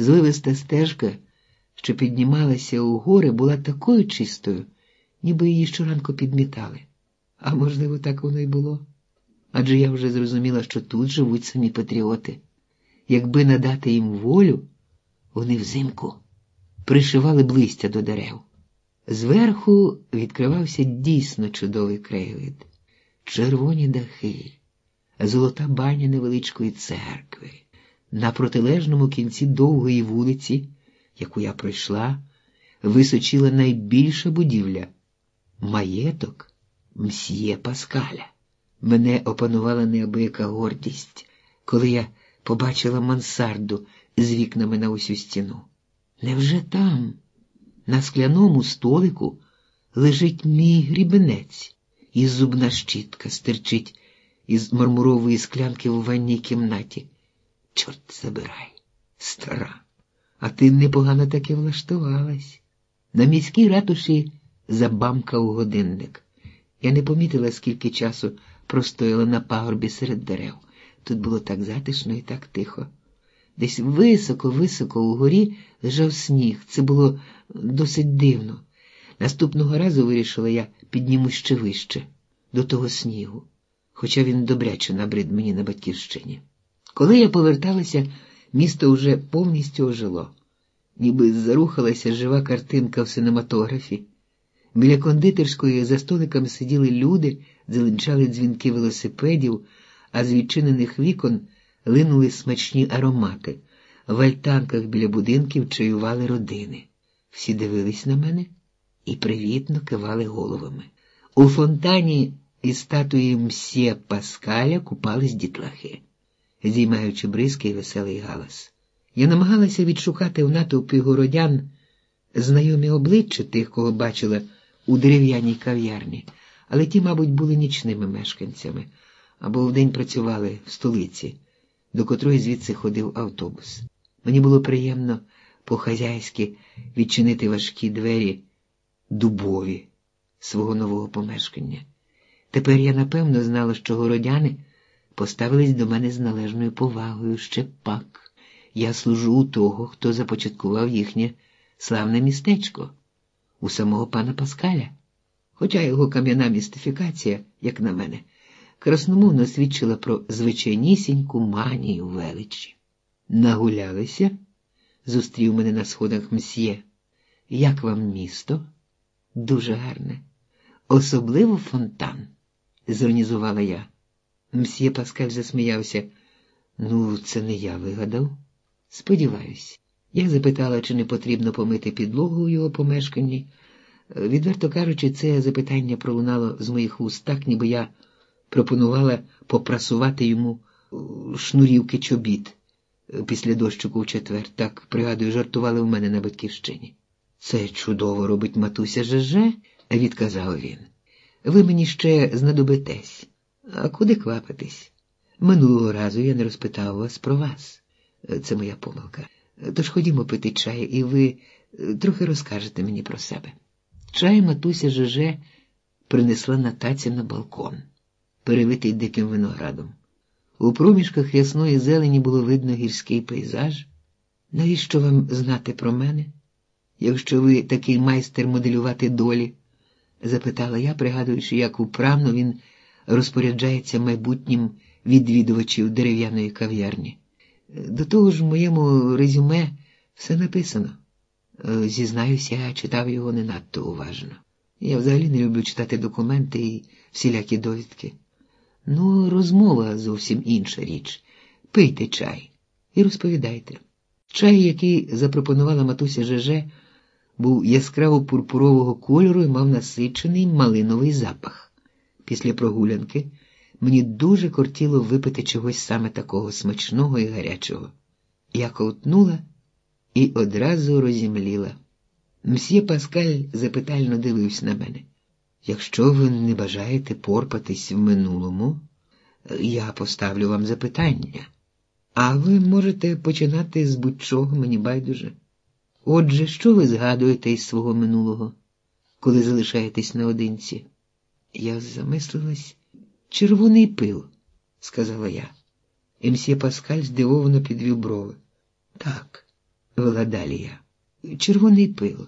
Звивиста стежка, що піднімалася у гори, була такою чистою, ніби її щоранку підмітали. А можливо, так воно й було. Адже я вже зрозуміла, що тут живуть самі патріоти. Якби надати їм волю, вони взимку пришивали б листя до дерев. Зверху відкривався дійсно чудовий краєвид, червоні дахи, золота баня невеличкої церкви. На протилежному кінці довгої вулиці, яку я пройшла, височила найбільша будівля маєток мсьє Паскаля. Мене опанувала неабияка гордість, коли я побачила мансарду з вікнами на усю стіну. Невже там, на скляному столику, лежить мій грібенець, і зубна щітка стирчить із мармурової склянки в ванній кімнаті? Чорт забирай, стара, а ти непогано таки влаштувалась. На міській ратуші забамкав годинник. Я не помітила, скільки часу простояла на пагорбі серед дерев. Тут було так затишно і так тихо. Десь високо-високо угорі лежав сніг. Це було досить дивно. Наступного разу вирішила я піднімусь ще вище, до того снігу, хоча він добряче набрид мені на батьківщині. Коли я поверталася, місто вже повністю ожило, ніби зарухалася жива картинка в синематографі. Біля кондитерської за столиками сиділи люди, зеленчали дзвінки велосипедів, а з відчинених вікон линули смачні аромати. В альтанках біля будинків чаювали родини. Всі дивились на мене і привітно кивали головами. У фонтані із статуї мсьє Паскаля купались дітлахи, зіймаючи бризкий веселий галас. Я намагалася відшукати в натовпі городян знайомі обличчя тих, кого бачила у дерев'яній кав'ярні, але ті, мабуть, були нічними мешканцями або вдень працювали в столиці, до котрої звідси ходив автобус. Мені було приємно по-хазяйськи відчинити важкі двері дубові свого нового помешкання. Тепер я напевно знала, що городяни поставились до мене з належною повагою ще пак. Я служу у того, хто започаткував їхнє славне містечко, у самого пана Паскаля. Хоча його кам'яна містифікація, як на мене, красномовно свідчила про звичайнісіньку манію величі. Нагулялися, зустрів мене на сходах мсьє. Як вам місто? Дуже гарне. Особливо фонтан, зорганізувала я. Мсьє Паскаль засміявся. Ну, це не я вигадав. Сподіваюсь. Я запитала, чи не потрібно помити підлогу у його помешканні. Відверто кажучи, це запитання пролунало з моїх уст так, ніби я пропонувала попрасувати йому шнурівки чобіт після дощику в четвер. Так, пригадую, жартували в мене на батьківщині. Це чудово робить матуся Жеже, відказав він. Ви мені ще знадобитесь. А куди квапитись? Минулого разу я не розпитав вас про вас. Це моя помилка. Тож ходімо пити чай, і ви трохи розкажете мені про себе. Чай матуся Жеже принесла на таці на балкон, перевитий диким виноградом. У проміжках ясної зелені було видно гірський пейзаж. Навіщо вам знати про мене, якщо ви такий майстер моделювати долі? запитала я, пригадуючи, як управно він розпоряджається майбутнім відвідувачів дерев'яної кав'ярні. До того ж, в моєму резюме все написано. Зізнаюся, я читав його не надто уважно. Я взагалі не люблю читати документи і всілякі довідки. Ну, розмова зовсім інша річ. Пийте чай і розповідайте. Чай, який запропонувала матуся Жеже, був яскраво пурпурового кольору і мав насичений малиновий запах. Після прогулянки мені дуже кортіло випити чогось саме такого смачного і гарячого. Я ковтнула і одразу розімліла. Мсьє Паскаль запитально дивився на мене. Якщо ви не бажаєте порпатись в минулому, я поставлю вам запитання, а ви можете починати з будь-чого мені байдуже. Отже, що ви згадуєте із свого минулого, коли залишаєтесь наодинці? Я замислилась. Червоний пил, сказала я. І мсьє Паскаль здивовано підвів брови. Так, вела далі я. Червоний пил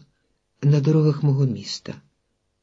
на дорогах мого міста.